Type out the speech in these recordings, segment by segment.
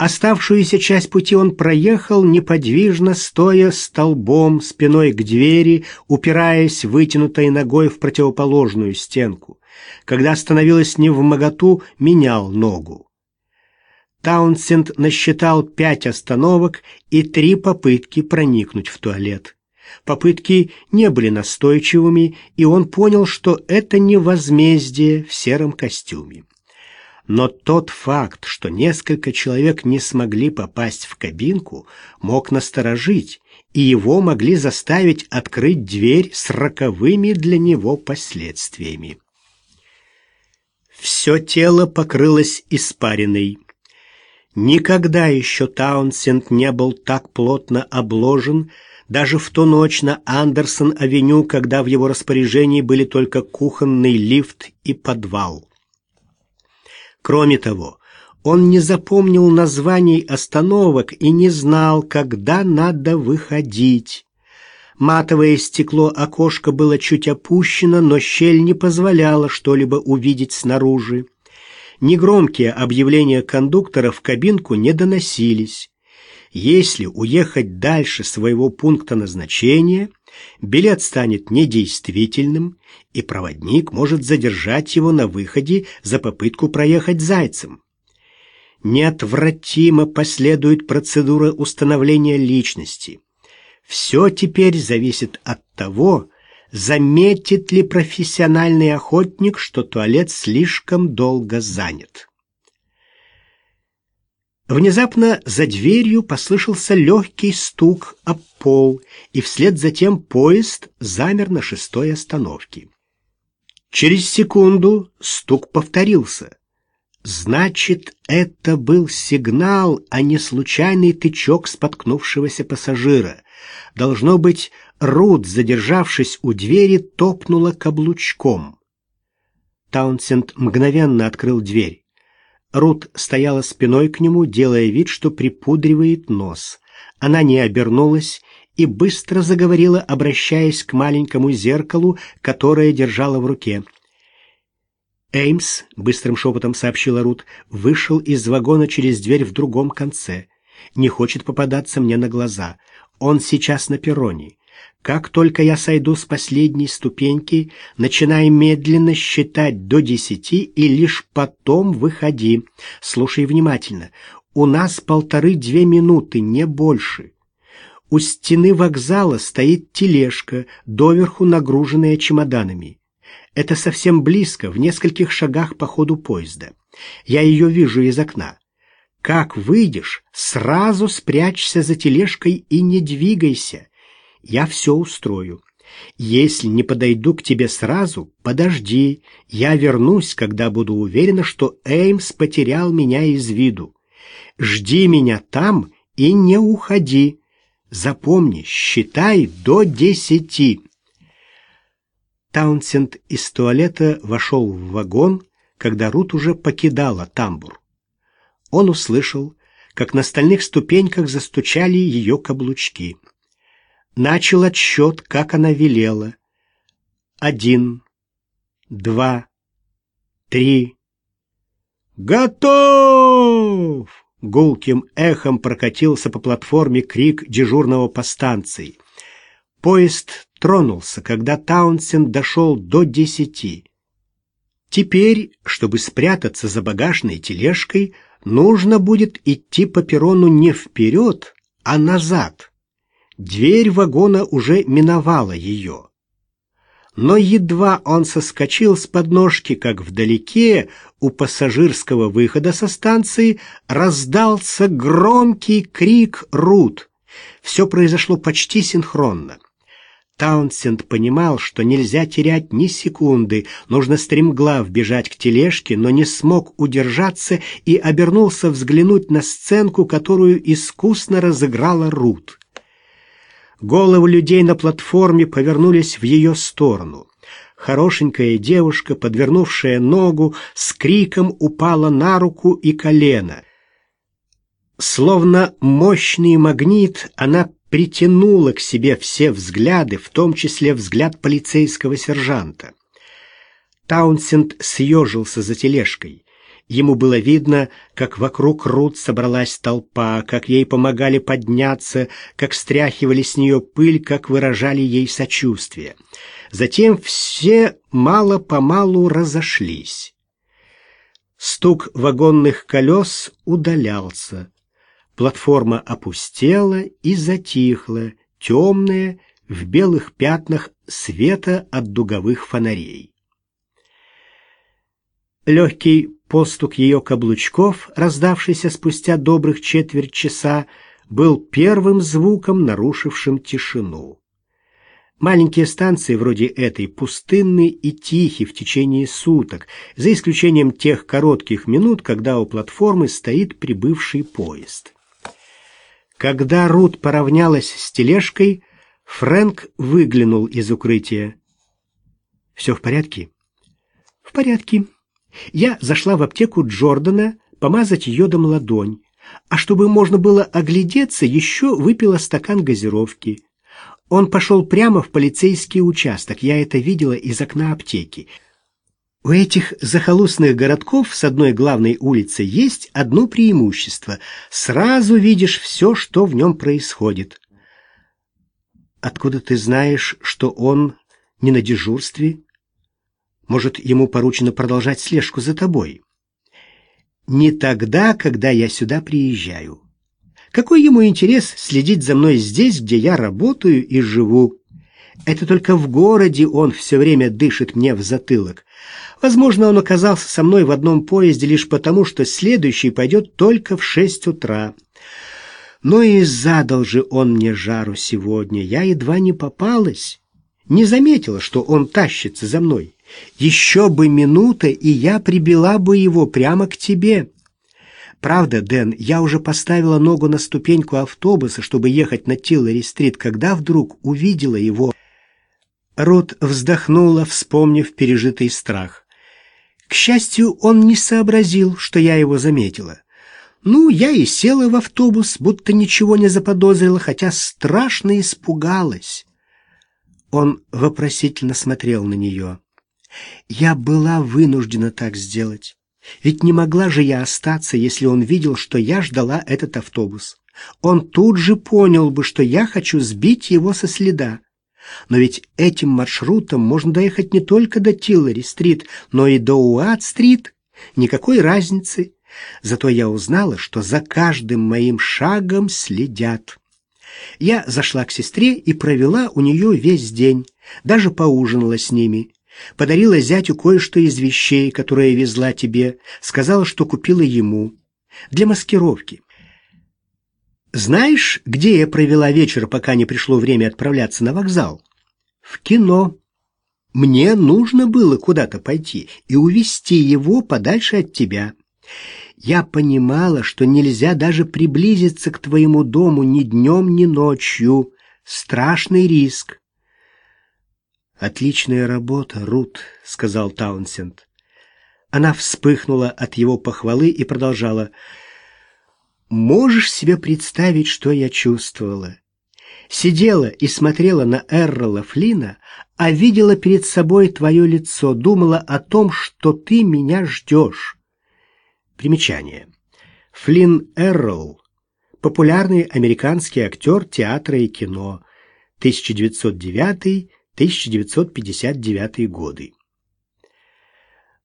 Оставшуюся часть пути он проехал, неподвижно стоя столбом, спиной к двери, упираясь вытянутой ногой в противоположную стенку. Когда становилось невмоготу, менял ногу. Таунсенд насчитал пять остановок и три попытки проникнуть в туалет. Попытки не были настойчивыми, и он понял, что это не возмездие в сером костюме. Но тот факт, что несколько человек не смогли попасть в кабинку, мог насторожить, и его могли заставить открыть дверь с роковыми для него последствиями. Все тело покрылось испариной. Никогда еще Таунсенд не был так плотно обложен, даже в ту ночь на Андерсон-авеню, когда в его распоряжении были только кухонный лифт и подвал. Кроме того, он не запомнил названий остановок и не знал, когда надо выходить. Матовое стекло окошка было чуть опущено, но щель не позволяла что-либо увидеть снаружи. Негромкие объявления кондуктора в кабинку не доносились. Если уехать дальше своего пункта назначения, билет станет недействительным, и проводник может задержать его на выходе за попытку проехать зайцем. Неотвратимо последует процедура установления личности. Все теперь зависит от того, заметит ли профессиональный охотник, что туалет слишком долго занят. Внезапно за дверью послышался легкий стук об пол, и вслед за тем поезд замер на шестой остановке. Через секунду стук повторился. Значит, это был сигнал, а не случайный тычок споткнувшегося пассажира. Должно быть, Рут, задержавшись у двери, топнула каблучком. Таунсенд мгновенно открыл дверь. Рут стояла спиной к нему, делая вид, что припудривает нос. Она не обернулась и быстро заговорила, обращаясь к маленькому зеркалу, которое держала в руке. Эймс, быстрым шепотом сообщила Рут, вышел из вагона через дверь в другом конце. Не хочет попадаться мне на глаза. Он сейчас на перроне. Как только я сойду с последней ступеньки, начинай медленно считать до десяти и лишь потом выходи. Слушай внимательно. У нас полторы-две минуты, не больше. У стены вокзала стоит тележка, доверху нагруженная чемоданами. Это совсем близко, в нескольких шагах по ходу поезда. Я ее вижу из окна. Как выйдешь, сразу спрячься за тележкой и не двигайся. Я все устрою. Если не подойду к тебе сразу, подожди. Я вернусь, когда буду уверена, что Эймс потерял меня из виду. Жди меня там и не уходи. Запомни, считай до десяти. Таунсенд из туалета вошел в вагон, когда Рут уже покидала тамбур. Он услышал, как на стальных ступеньках застучали ее каблучки. Начал отсчет, как она велела. Один, два, три. «Готов!» Гулким эхом прокатился по платформе крик дежурного по станции. Поезд тронулся, когда Таунсенд дошел до десяти. Теперь, чтобы спрятаться за багажной тележкой, нужно будет идти по перрону не вперед, а назад. Дверь вагона уже миновала ее. Но едва он соскочил с подножки, как вдалеке у пассажирского выхода со станции раздался громкий крик Рут. Все произошло почти синхронно. Таунсенд понимал, что нельзя терять ни секунды, нужно стремглав бежать к тележке, но не смог удержаться и обернулся взглянуть на сценку, которую искусно разыграла Рут. Головы людей на платформе повернулись в ее сторону. Хорошенькая девушка, подвернувшая ногу, с криком упала на руку и колено. Словно мощный магнит, она притянула к себе все взгляды, в том числе взгляд полицейского сержанта. Таунсенд съежился за тележкой. Ему было видно, как вокруг Рут собралась толпа, как ей помогали подняться, как стряхивали с нее пыль, как выражали ей сочувствие. Затем все мало-помалу разошлись. Стук вагонных колес удалялся. Платформа опустела и затихла, темная, в белых пятнах света от дуговых фонарей. Легкий постук ее каблучков, раздавшийся спустя добрых четверть часа, был первым звуком, нарушившим тишину. Маленькие станции вроде этой пустынны и тихи в течение суток, за исключением тех коротких минут, когда у платформы стоит прибывший поезд. Когда Рут поравнялась с тележкой, Фрэнк выглянул из укрытия. «Все в порядке?» «В порядке», я зашла в аптеку Джордана помазать йодом ладонь, а чтобы можно было оглядеться, еще выпила стакан газировки. Он пошел прямо в полицейский участок, я это видела из окна аптеки. У этих захолустных городков с одной главной улицы есть одно преимущество. Сразу видишь все, что в нем происходит. Откуда ты знаешь, что он не на дежурстве? Может, ему поручено продолжать слежку за тобой? Не тогда, когда я сюда приезжаю. Какой ему интерес следить за мной здесь, где я работаю и живу? Это только в городе он все время дышит мне в затылок. Возможно, он оказался со мной в одном поезде лишь потому, что следующий пойдет только в шесть утра. Но и задал же он мне жару сегодня. Я едва не попалась. Не заметила, что он тащится за мной. Еще бы минута, и я прибила бы его прямо к тебе. Правда, Дэн, я уже поставила ногу на ступеньку автобуса, чтобы ехать на Тиллери-стрит, когда вдруг увидела его. Рут вздохнула, вспомнив пережитый страх. К счастью, он не сообразил, что я его заметила. Ну, я и села в автобус, будто ничего не заподозрила, хотя страшно испугалась. Он вопросительно смотрел на нее. Я была вынуждена так сделать. Ведь не могла же я остаться, если он видел, что я ждала этот автобус. Он тут же понял бы, что я хочу сбить его со следа. Но ведь этим маршрутом можно доехать не только до Тиллери-стрит, но и до Уат-стрит. Никакой разницы. Зато я узнала, что за каждым моим шагом следят. Я зашла к сестре и провела у нее весь день, даже поужинала с ними. Подарила зятю кое-что из вещей, которые везла тебе, сказала, что купила ему. Для маскировки. Знаешь, где я провела вечер, пока не пришло время отправляться на вокзал? В кино. Мне нужно было куда-то пойти и увести его подальше от тебя. Я понимала, что нельзя даже приблизиться к твоему дому ни днем, ни ночью. Страшный риск. «Отличная работа, Рут», — сказал Таунсенд. Она вспыхнула от его похвалы и продолжала. «Можешь себе представить, что я чувствовала? Сидела и смотрела на Эррола Флина, а видела перед собой твое лицо, думала о том, что ты меня ждешь». Примечание. Флинн Эррол — популярный американский актер театра и кино, 1909 1959 годы.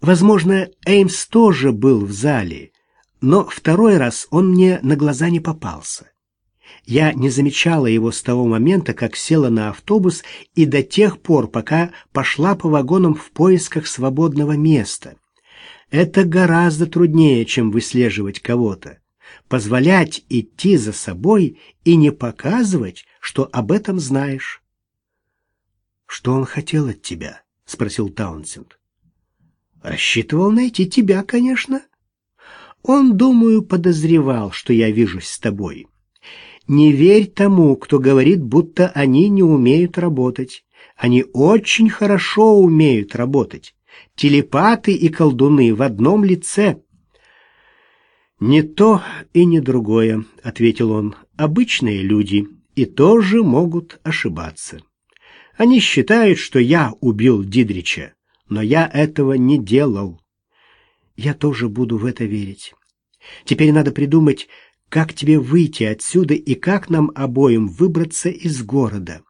Возможно, Эймс тоже был в зале, но второй раз он мне на глаза не попался. Я не замечала его с того момента, как села на автобус и до тех пор, пока пошла по вагонам в поисках свободного места. Это гораздо труднее, чем выслеживать кого-то. Позволять идти за собой и не показывать, что об этом знаешь. «Что он хотел от тебя?» — спросил Таунсенд. «Рассчитывал найти тебя, конечно. Он, думаю, подозревал, что я вижусь с тобой. Не верь тому, кто говорит, будто они не умеют работать. Они очень хорошо умеют работать. Телепаты и колдуны в одном лице». «Не то и не другое», — ответил он. «Обычные люди и тоже могут ошибаться». Они считают, что я убил Дидрича, но я этого не делал. Я тоже буду в это верить. Теперь надо придумать, как тебе выйти отсюда и как нам обоим выбраться из города.